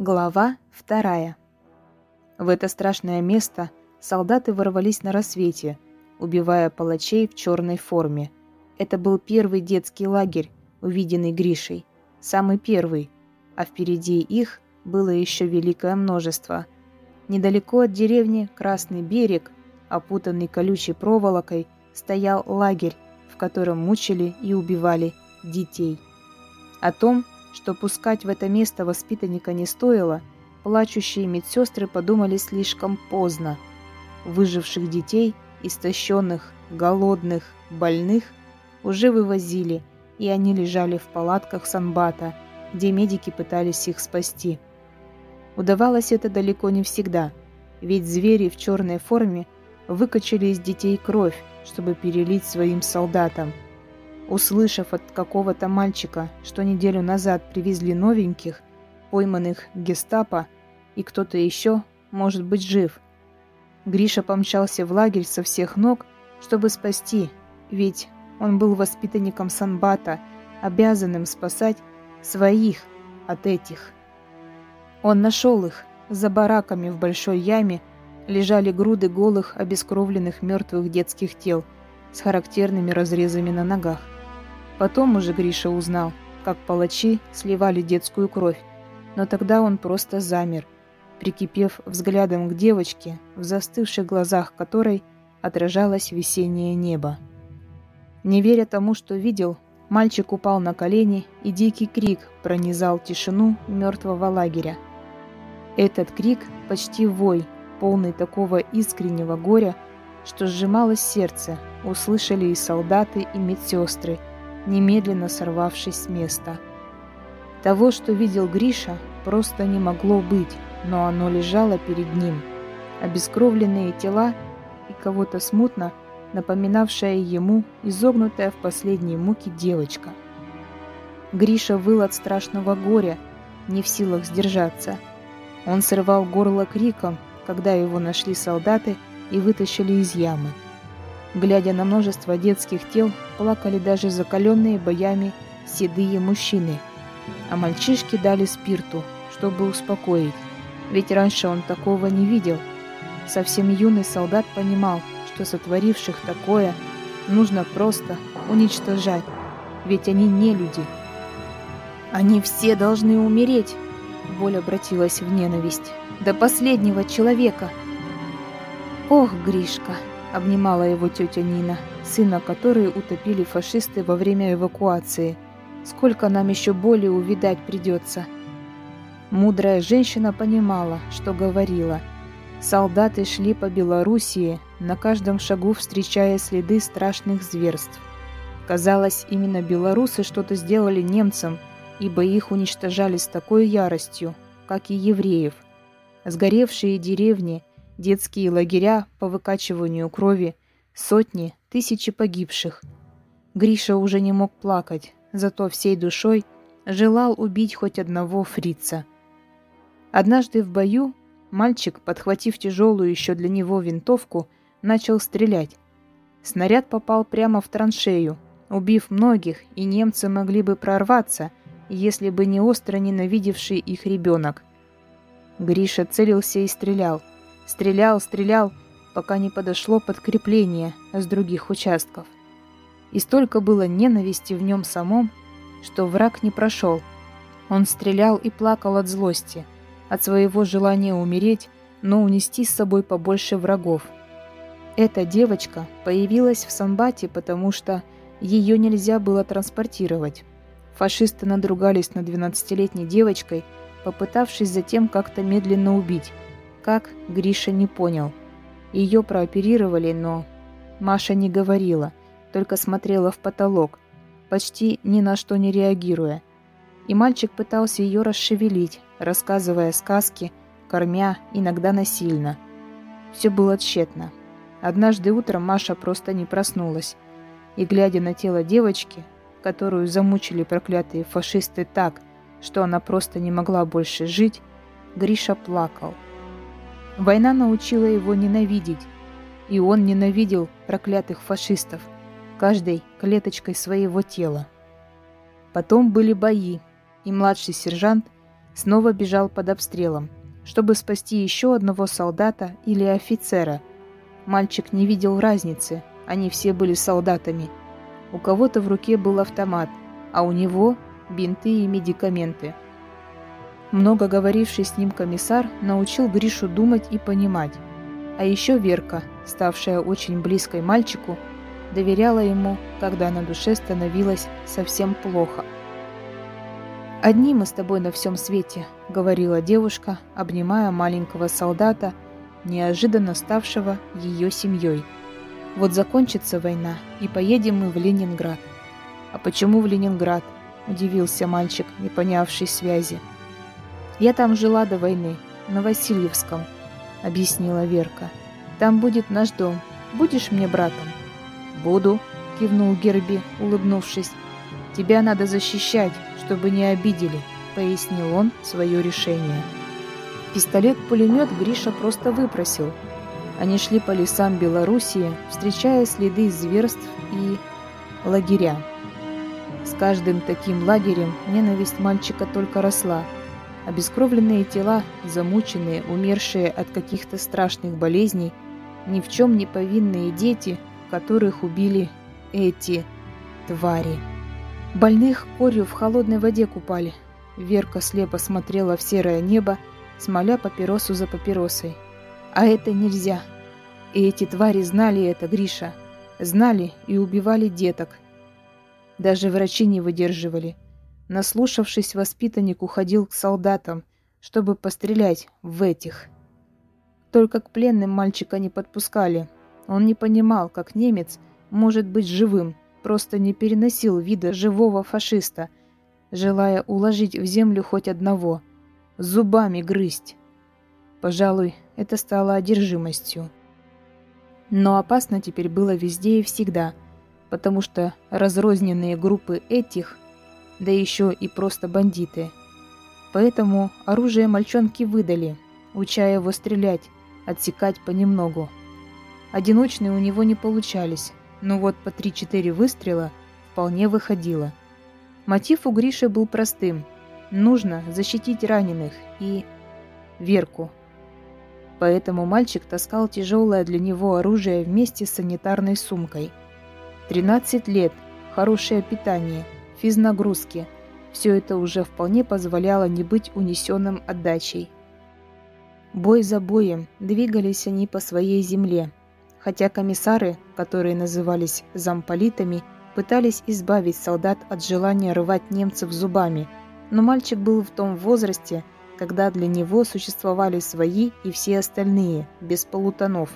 Глава вторая. В это страшное место солдаты ворвались на рассвете, убивая палачей в черной форме. Это был первый детский лагерь, увиденный Гришей. Самый первый, а впереди их было еще великое множество. Недалеко от деревни Красный берег, опутанный колючей проволокой, стоял лагерь, в котором мучили и убивали детей. О том, что пускать в это место воспитанника не стоило, плачущие медсестры подумали слишком поздно. Выживших детей, истощенных, голодных, больных уже вывозили, и они лежали в палатках Санбата, где медики пытались их спасти. Удавалось это далеко не всегда, ведь звери в черной форме выкачали из детей кровь, чтобы перелить своим солдатам – Услышав от какого-то мальчика, что неделю назад привезли новеньких, пойманных гестапо, и кто-то еще может быть жив. Гриша помчался в лагерь со всех ног, чтобы спасти, ведь он был воспитанником Санбата, обязанным спасать своих от этих. Он нашел их. За бараками в большой яме лежали груды голых, обескровленных мертвых детских тел с характерными разрезами на ногах. Потом уже Гриша узнал, как палачи сливали детскую кровь, но тогда он просто замер, прикипев взглядом к девочке, в застывших глазах которой отражалось весеннее небо. Не веря тому, что видел, мальчик упал на колени, и дикий крик пронизал тишину мертвого лагеря. Этот крик почти вой, полный такого искреннего горя, что сжималось сердце, услышали и солдаты, и медсестры – немедленно сорвавшись с места. Того, что видел Гриша, просто не могло быть, но оно лежало перед ним. Обескровленные тела и кого-то смутно напоминавшая ему изогнутая в последней муке девочка. Гриша выл от страшного горя, не в силах сдержаться. Он срывал горло криком, когда его нашли солдаты и вытащили из ямы. Глядя на множество детских тел, плакали даже закаленные боями седые мужчины. А мальчишки дали спирту, чтобы успокоить. Ведь раньше он такого не видел. Совсем юный солдат понимал, что сотворивших такое нужно просто уничтожать. Ведь они не люди. Они все должны умереть. Боль обратилась в ненависть. До последнего человека. Ох, Гришка! Обнимала его тетя Нина, сына которой утопили фашисты во время эвакуации. Сколько нам еще боли увидать придется. Мудрая женщина понимала, что говорила. Солдаты шли по Белоруссии, на каждом шагу встречая следы страшных зверств. Казалось, именно белорусы что-то сделали немцам, ибо их уничтожали с такой яростью, как и евреев. Сгоревшие деревни – детские лагеря по выкачиванию крови, сотни, тысячи погибших. Гриша уже не мог плакать, зато всей душой желал убить хоть одного фрица. Однажды в бою мальчик, подхватив тяжелую еще для него винтовку, начал стрелять. Снаряд попал прямо в траншею, убив многих, и немцы могли бы прорваться, если бы не остро ненавидевший их ребенок. Гриша целился и стрелял – Стрелял, стрелял, пока не подошло подкрепление с других участков. И столько было ненависти в нем самом, что враг не прошел. Он стрелял и плакал от злости, от своего желания умереть, но унести с собой побольше врагов. Эта девочка появилась в Самбате, потому что ее нельзя было транспортировать. Фашисты надругались над 12-летней девочкой, попытавшись затем как-то медленно убить. Как, Гриша не понял. Ее прооперировали, но... Маша не говорила, только смотрела в потолок, почти ни на что не реагируя. И мальчик пытался ее расшевелить, рассказывая сказки, кормя, иногда насильно. Все было тщетно. Однажды утром Маша просто не проснулась. И, глядя на тело девочки, которую замучили проклятые фашисты так, что она просто не могла больше жить, Гриша плакал. Война научила его ненавидеть, и он ненавидел проклятых фашистов, каждой клеточкой своего тела. Потом были бои, и младший сержант снова бежал под обстрелом, чтобы спасти еще одного солдата или офицера. Мальчик не видел разницы, они все были солдатами. У кого-то в руке был автомат, а у него бинты и медикаменты. Много говоривший с ним комиссар научил Гришу думать и понимать. А еще Верка, ставшая очень близкой мальчику, доверяла ему, когда на душе становилось совсем плохо. «Одни мы с тобой на всем свете», — говорила девушка, обнимая маленького солдата, неожиданно ставшего ее семьей. «Вот закончится война, и поедем мы в Ленинград». «А почему в Ленинград?» — удивился мальчик, не понявший связи. «Я там жила до войны, на Васильевском», — объяснила Верка. «Там будет наш дом. Будешь мне братом?» «Буду», — кивнул Герби, улыбнувшись. «Тебя надо защищать, чтобы не обидели», — пояснил он свое решение. Пистолет-пулемет Гриша просто выпросил. Они шли по лесам Белоруссии, встречая следы зверств и лагеря. С каждым таким лагерем ненависть мальчика только росла. Обескровленные тела, замученные, умершие от каких-то страшных болезней, ни в чем не повинные дети — которых убили эти твари. Больных корью в холодной воде купали. Верка слепо смотрела в серое небо, смоля папиросу за папиросой. А это нельзя. И эти твари знали это, Гриша. Знали и убивали деток. Даже врачи не выдерживали. Наслушавшись, воспитанник уходил к солдатам, чтобы пострелять в этих. Только к пленным мальчика не подпускали, он не понимал, как немец может быть живым, просто не переносил вида живого фашиста, желая уложить в землю хоть одного, зубами грызть. Пожалуй, это стало одержимостью. Но опасно теперь было везде и всегда, потому что разрозненные группы этих, да еще и просто бандиты. Поэтому оружие мальчонки выдали, уча его стрелять, отсекать понемногу. Одиночные у него не получались, но вот по 3-4 выстрела вполне выходило. Мотив у Гриши был простым. Нужно защитить раненых и... Верку. Поэтому мальчик таскал тяжелое для него оружие вместе с санитарной сумкой. 13 лет, хорошее питание, физнагрузки. Все это уже вполне позволяло не быть унесенным отдачей. Бой за боем двигались они по своей земле, хотя комиссары, которые назывались замполитами, пытались избавить солдат от желания рвать немцев зубами, но мальчик был в том возрасте, когда для него существовали свои и все остальные, без полутонов.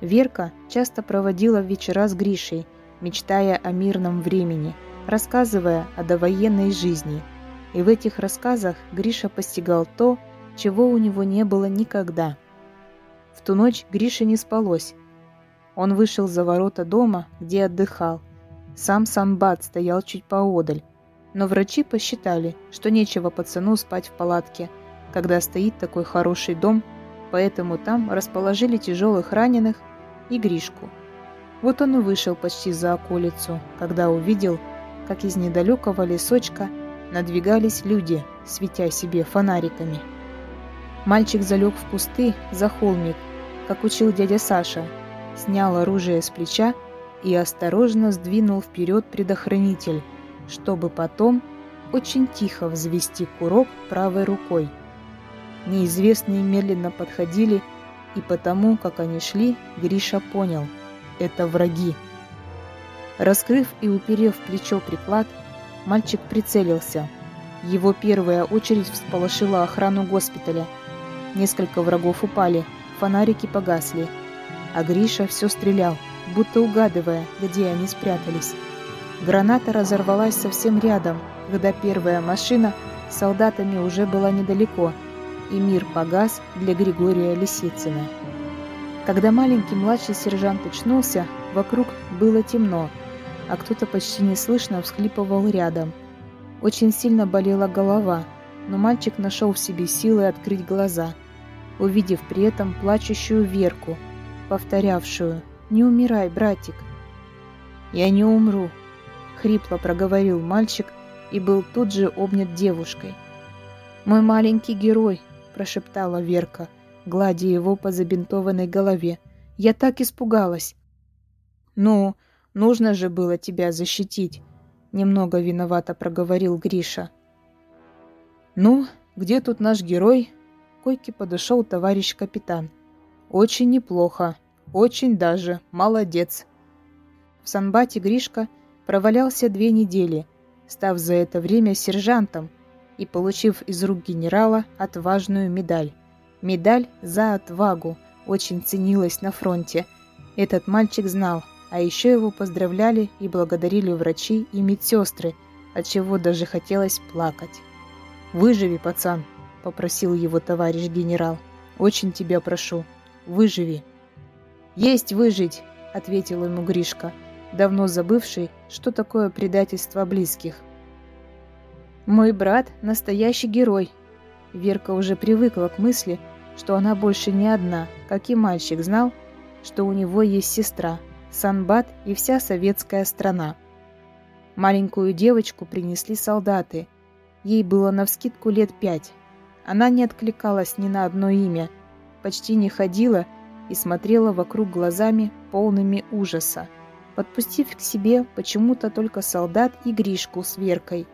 Верка часто проводила вечера с Гришей, мечтая о мирном времени, рассказывая о довоенной жизни. И в этих рассказах Гриша постигал то, чего у него не было никогда – в ту ночь Грише не спалось. Он вышел за ворота дома, где отдыхал. Сам Самбат стоял чуть поодаль. Но врачи посчитали, что нечего пацану спать в палатке, когда стоит такой хороший дом, поэтому там расположили тяжелых раненых и Гришку. Вот он и вышел почти за околицу, когда увидел, как из недалекого лесочка надвигались люди, светя себе фонариками. Мальчик залег в кусты за холмик, как учил дядя Саша, снял оружие с плеча и осторожно сдвинул вперед предохранитель, чтобы потом очень тихо взвести курок правой рукой. Неизвестные медленно подходили, и потому, как они шли, Гриша понял – это враги. Раскрыв и уперев плечо приклад, мальчик прицелился. Его первая очередь всполошила охрану госпиталя – Несколько врагов упали, фонарики погасли. А Гриша все стрелял, будто угадывая, где они спрятались. Граната разорвалась совсем рядом, когда первая машина с солдатами уже была недалеко, и мир погас для Григория Лисицына. Когда маленький младший сержант очнулся, вокруг было темно, а кто-то почти неслышно всхлипывал рядом. Очень сильно болела голова, но мальчик нашел в себе силы открыть глаза – увидев при этом плачущую Верку, повторявшую «Не умирай, братик». «Я не умру», — хрипло проговорил мальчик и был тут же обнят девушкой. «Мой маленький герой», – прошептала Верка, гладя его по забинтованной голове. «Я так испугалась». «Ну, нужно же было тебя защитить», – немного виновато проговорил Гриша. «Ну, где тут наш герой?» К койке подошел товарищ капитан. «Очень неплохо. Очень даже. Молодец». В Санбате Гришка провалялся две недели, став за это время сержантом и получив из рук генерала отважную медаль. Медаль за отвагу очень ценилась на фронте. Этот мальчик знал, а еще его поздравляли и благодарили врачи и медсестры, от чего даже хотелось плакать. «Выживи, пацан», — попросил его товарищ генерал. «Очень тебя прошу, выживи». «Есть выжить», — ответил ему Гришка, давно забывший, что такое предательство близких. «Мой брат — настоящий герой». Верка уже привыкла к мысли, что она больше не одна, как и мальчик знал, что у него есть сестра, Санбат и вся советская страна. Маленькую девочку принесли солдаты — Ей было навскидку лет пять. Она не откликалась ни на одно имя, почти не ходила и смотрела вокруг глазами, полными ужаса, подпустив к себе почему-то только солдат и Гришку с Веркой.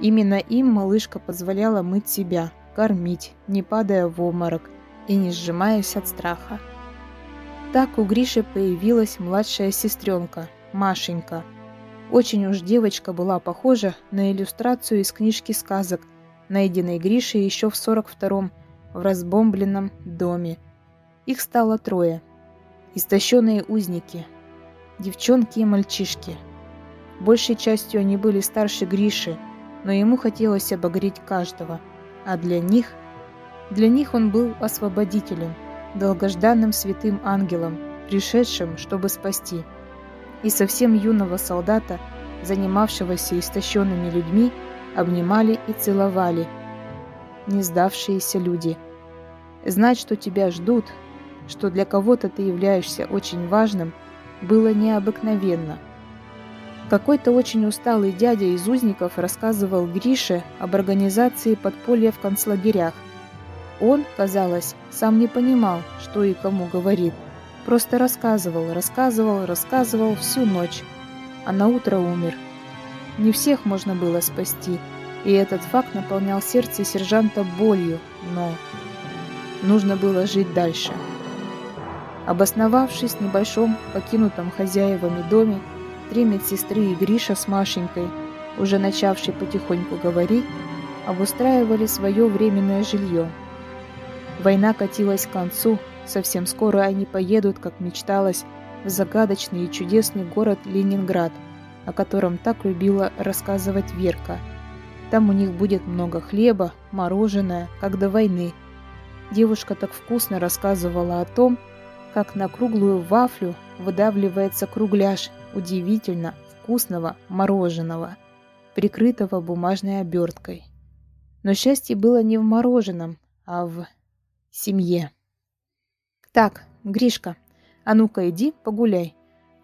Именно им малышка позволяла мыть себя, кормить, не падая в обморок и не сжимаясь от страха. Так у Гриши появилась младшая сестренка, Машенька – очень уж девочка была похожа на иллюстрацию из книжки сказок, найденной Гришей еще в 42-м в разбомбленном доме. Их стало трое. Истощенные узники. Девчонки и мальчишки. Большей частью они были старше Гриши, но ему хотелось обогреть каждого. А для них... Для них он был освободителем, долгожданным святым ангелом, пришедшим, чтобы спасти и совсем юного солдата, занимавшегося истощенными людьми, обнимали и целовали. Не сдавшиеся люди. Знать, что тебя ждут, что для кого-то ты являешься очень важным, было необыкновенно. Какой-то очень усталый дядя из узников рассказывал Грише об организации подполья в концлагерях. Он, казалось, сам не понимал, что и кому говорит – Просто рассказывал, рассказывал, рассказывал всю ночь. А на утро умер. Не всех можно было спасти, и этот факт наполнял сердце сержанта болью, но нужно было жить дальше. Обосновавшись в небольшом, покинутом хозяевами доме, три медсестры и Гриша с Машенькой, уже начавшие потихоньку говорить, обустраивали свое временное жилье. Война катилась к концу, Совсем скоро они поедут, как мечталось, в загадочный и чудесный город Ленинград, о котором так любила рассказывать Верка. Там у них будет много хлеба, мороженое, как до войны. Девушка так вкусно рассказывала о том, как на круглую вафлю выдавливается кругляш удивительно вкусного мороженого, прикрытого бумажной оберткой. Но счастье было не в мороженом, а в семье. «Так, Гришка, а ну-ка иди погуляй».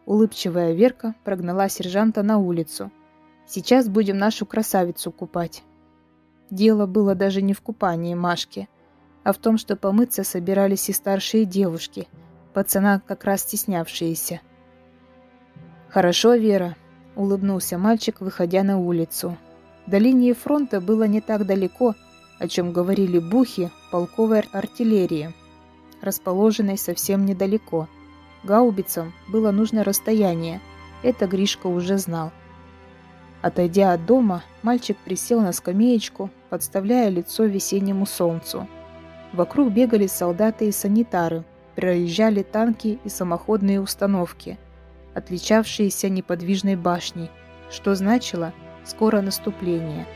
Улыбчивая Верка прогнала сержанта на улицу. «Сейчас будем нашу красавицу купать». Дело было даже не в купании Машки, а в том, что помыться собирались и старшие девушки, пацана как раз стеснявшиеся. «Хорошо, Вера», — улыбнулся мальчик, выходя на улицу. До линии фронта было не так далеко, о чем говорили бухи полковой артиллерии расположенной совсем недалеко. Гаубицам было нужно расстояние, это Гришка уже знал. Отойдя от дома, мальчик присел на скамеечку, подставляя лицо весеннему солнцу. Вокруг бегали солдаты и санитары, проезжали танки и самоходные установки, отличавшиеся неподвижной башней, что значило «скоро наступление».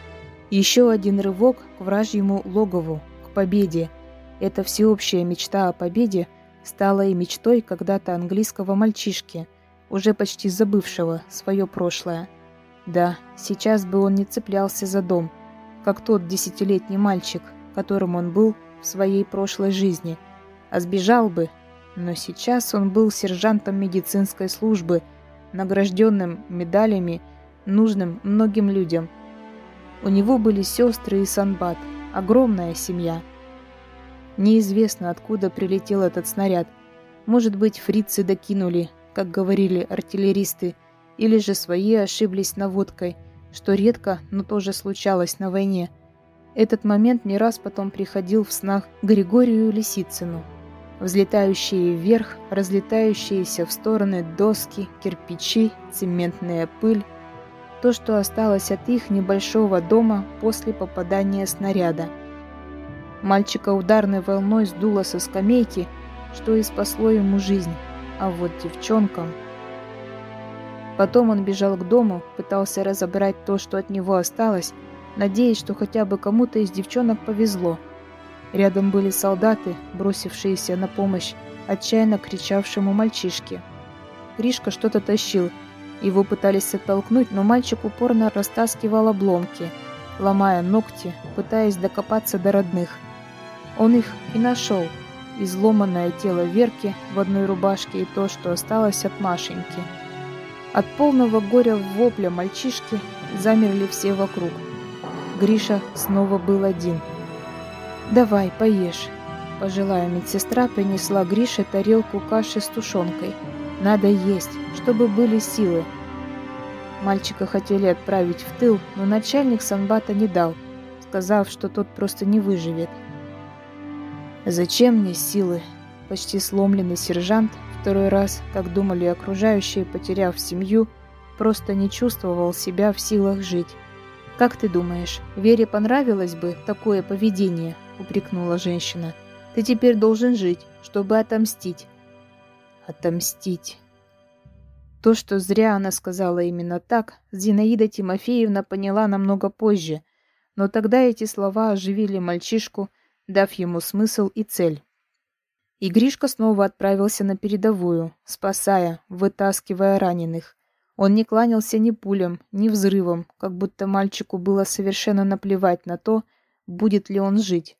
Еще один рывок к вражьему логову, к победе – эта всеобщая мечта о победе стала и мечтой когда-то английского мальчишки, уже почти забывшего свое прошлое. Да, сейчас бы он не цеплялся за дом, как тот десятилетний мальчик, которым он был в своей прошлой жизни, а сбежал бы, но сейчас он был сержантом медицинской службы, награжденным медалями, нужным многим людям. У него были сестры и санбат – огромная семья. Неизвестно, откуда прилетел этот снаряд. Может быть, фрицы докинули, как говорили артиллеристы, или же свои ошиблись наводкой, что редко, но тоже случалось на войне. Этот момент не раз потом приходил в снах Григорию Лисицыну. Взлетающие вверх, разлетающиеся в стороны доски, кирпичи, цементная пыль. То, что осталось от их небольшого дома после попадания снаряда. Мальчика ударной волной сдуло со скамейки, что и спасло ему жизнь. А вот девчонкам... Потом он бежал к дому, пытался разобрать то, что от него осталось, надеясь, что хотя бы кому-то из девчонок повезло – Рядом были солдаты, бросившиеся на помощь отчаянно кричавшему мальчишке. Гришка что-то тащил. Его пытались оттолкнуть, но мальчик упорно растаскивал обломки, ломая ногти, пытаясь докопаться до родных. Он их и нашел. Изломанное тело Верки в одной рубашке и то, что осталось от Машеньки. От полного горя вопля мальчишки замерли все вокруг. Гриша снова был один – «Давай, поешь». Пожилая медсестра принесла Грише тарелку каши с тушенкой. «Надо есть, чтобы были силы». Мальчика хотели отправить в тыл, но начальник санбата не дал, сказав, что тот просто не выживет. «Зачем мне силы?» Почти сломленный сержант, второй раз, как думали окружающие, потеряв семью, просто не чувствовал себя в силах жить. «Как ты думаешь, Вере понравилось бы такое поведение?» – упрекнула женщина. «Ты теперь должен жить, чтобы отомстить». «Отомстить». То, что зря она сказала именно так, Зинаида Тимофеевна поняла намного позже, но тогда эти слова оживили мальчишку, дав ему смысл и цель. И Гришка снова отправился на передовую, спасая, вытаскивая раненых. Он не кланялся ни пулям, ни взрывам, как будто мальчику было совершенно наплевать на то, будет ли он жить.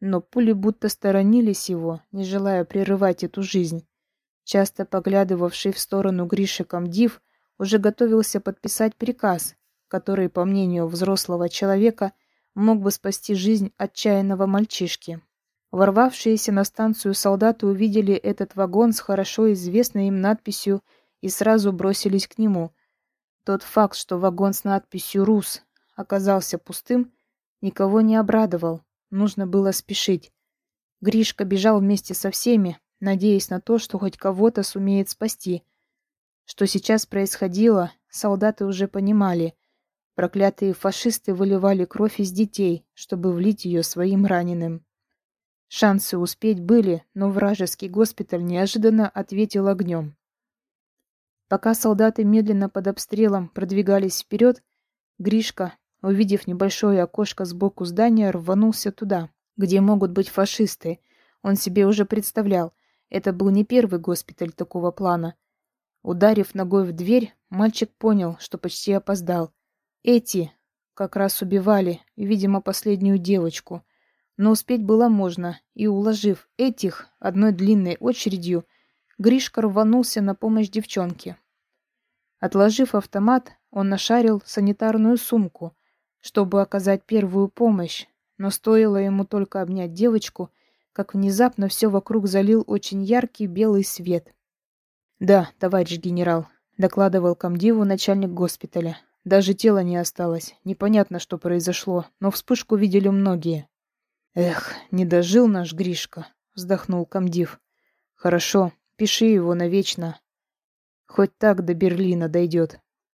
Но пули будто сторонились его, не желая прерывать эту жизнь. Часто поглядывавший в сторону Гриши комдив уже готовился подписать приказ, который, по мнению взрослого человека, мог бы спасти жизнь отчаянного мальчишки. Ворвавшиеся на станцию солдаты увидели этот вагон с хорошо известной им надписью и сразу бросились к нему. Тот факт, что вагон с надписью «Рус» оказался пустым, никого не обрадовал. Нужно было спешить. Гришка бежал вместе со всеми, надеясь на то, что хоть кого-то сумеет спасти. Что сейчас происходило, солдаты уже понимали. Проклятые фашисты выливали кровь из детей, чтобы влить ее своим раненым. Шансы успеть были, но вражеский госпиталь неожиданно ответил огнем. Пока солдаты медленно под обстрелом продвигались вперед, Гришка, увидев небольшое окошко сбоку здания, рванулся туда, где могут быть фашисты. Он себе уже представлял, это был не первый госпиталь такого плана. Ударив ногой в дверь, мальчик понял, что почти опоздал. Эти как раз убивали, видимо, последнюю девочку. Но успеть было можно, и, уложив этих одной длинной очередью, Гришка рванулся на помощь девчонке. Отложив автомат, он нашарил санитарную сумку, чтобы оказать первую помощь, но стоило ему только обнять девочку, как внезапно все вокруг залил очень яркий белый свет. «Да, товарищ генерал», — докладывал комдиву начальник госпиталя. «Даже тела не осталось. Непонятно, что произошло, но вспышку видели многие». «Эх, не дожил наш Гришка», — вздохнул комдив. «Хорошо, Пиши его навечно. Хоть так до Берлина дойдет.